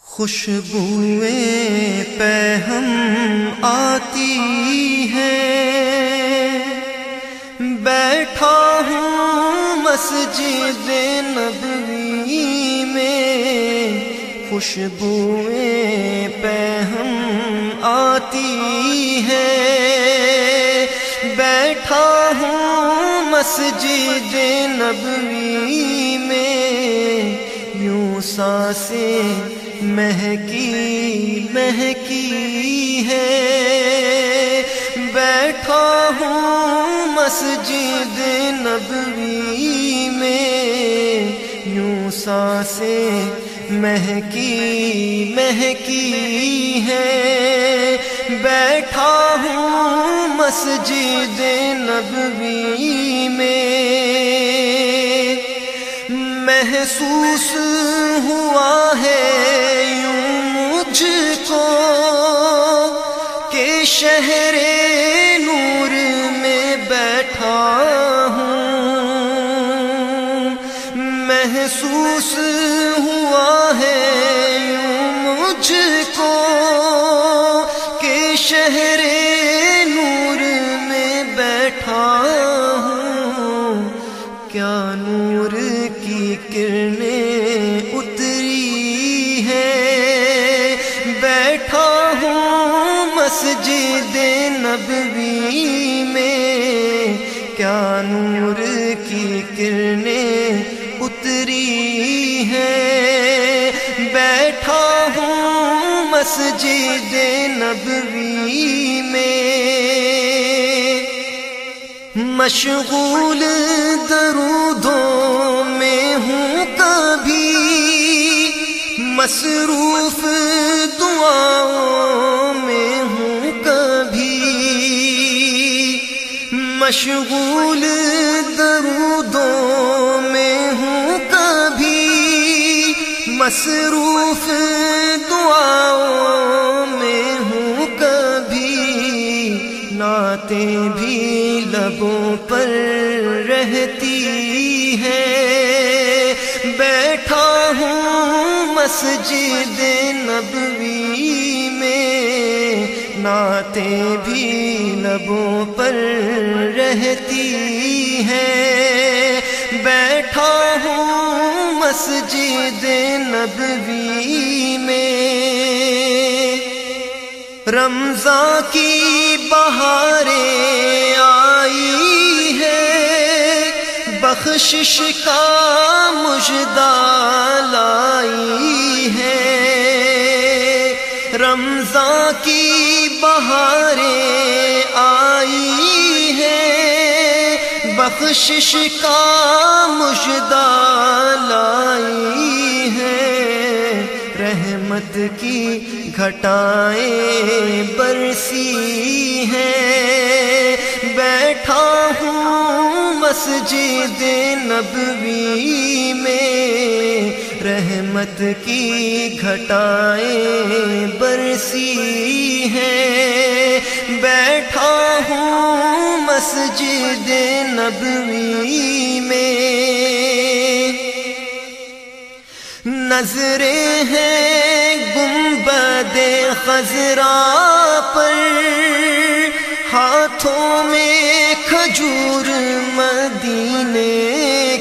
خوشبوئیں پہ ہم آتی ہے۔ بیٹھا ہوں مسجد نبوی میں۔ خوشبوئیں پہ ہم آتی ہے۔ بیٹھا ہوں مسجد نبوی میں۔ یوں سانسیں مہکی مہکی ہے۔ بیٹھا ہوں مسجد نبوی میں۔ یوں سانسیں مہکی مہکی ہے۔ بیٹھا ہوں مسجد نبوی میں۔ محسوس ہوا ہے مجھ کو کہ شہر نور میں بیٹھا ہوں۔ محسوس ہوا ہے یوں مجھ کو کہ شہر نور میں بیٹھا ہوں۔ کیا نور کی کرنیں اتری ہے؟ جی مسجد نبوی میں، کیا نور کی کرنیں اتری ہے بیٹھا ہوں مسجد نبوی میں۔ مشغول درودوں میں ہوں کبھی، مصروف دعاؤں مشغول درودوں میں ہوں کبھی مصروف دعاؤں میں ہوں کبھی نعتیں بھی لبوں پر رہتی ہے بیٹھا ہوں مسجد نبوی نعتیں بھی لبوں پر رہتی ہے۔ بیٹھا ہوں مسجد نبوی میں۔ رمضان کی بہاریں آئی ہے۔ بخشش کا مجدہ لائی ہے۔ رمضان کی بہاریں آئی ہے بخشش کا مجدہ لائی ہے رحمت کی گھٹائیں برسی ہیں۔ بیٹھا ہوں مسجد نبوی میں رحمت کی گھٹائیں برسی ہیں۔ بیٹھا ہوں مسجد نبوی میں۔ نظریں ہیں گنبد خزرا پر۔ ہاتھوں میں کھجور مدینے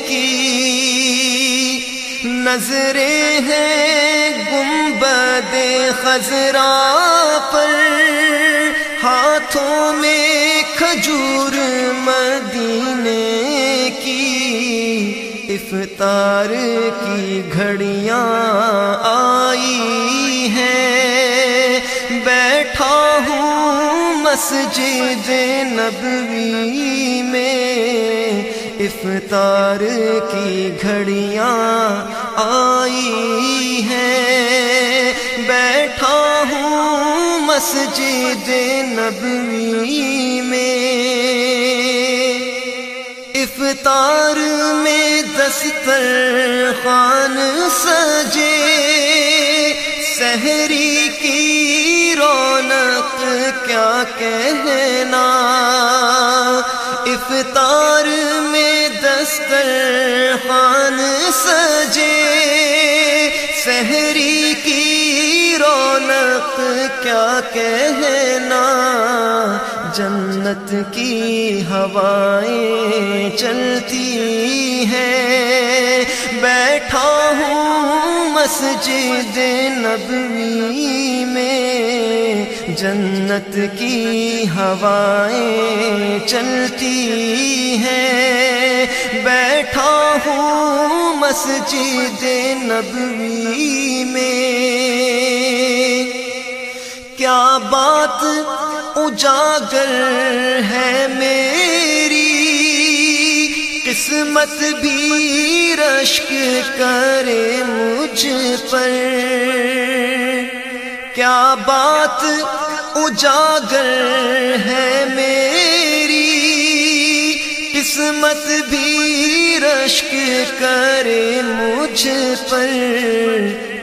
نظریں ہیں گنبد خزرا پر، ہاتھوں میں کھجور مدینے کی افطار کی گھڑیاں آئی ہیں۔ بیٹھا ہوں مسجد نبوی میں افطار کی گھڑیاں آئی ہیں۔ بیٹھا ہوں مسجد نبوی میں۔ افطار میں دستر خان سجے۔ سحری کی رونق کیا کہنا۔ افطار میں دسترخان سجے سحری کی رونق کیا کہنا؟ جنت کی ہوائیں چلتی ہیں۔ بیٹھا ہوں مسجد نبوی میں جنت کی ہوائیں چلتی ہیں۔ بیٹھا ہوں مسجد نبوی میں۔ کیا بات اجاگر ہے میری؟ قسمت بھی رشک کرے مجھ پر۔ کیا بات اجاگر ہے میری؟ قسمت بھی رشک کرے مجھ پر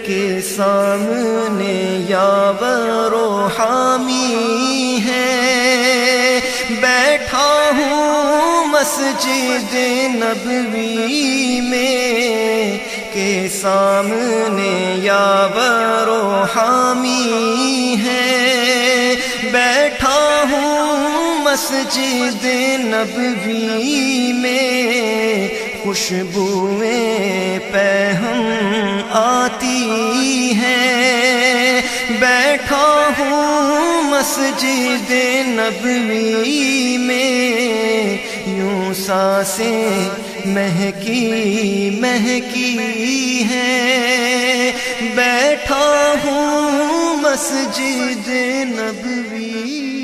کے سامنے یا حامی ہے۔ بیٹھا ہوں مسجد نبوی میں کے سامنے یا حامی ہے۔ بیٹھا ہوں مسجد نبوی میں۔ خوشبوئیں پہم آتی ہیں۔ بیٹھا ہوں مسجد نبوی میں۔ یوں سانسیں مہکی مہکی ہے۔ بیٹھا ہوں مسجد نبوی۔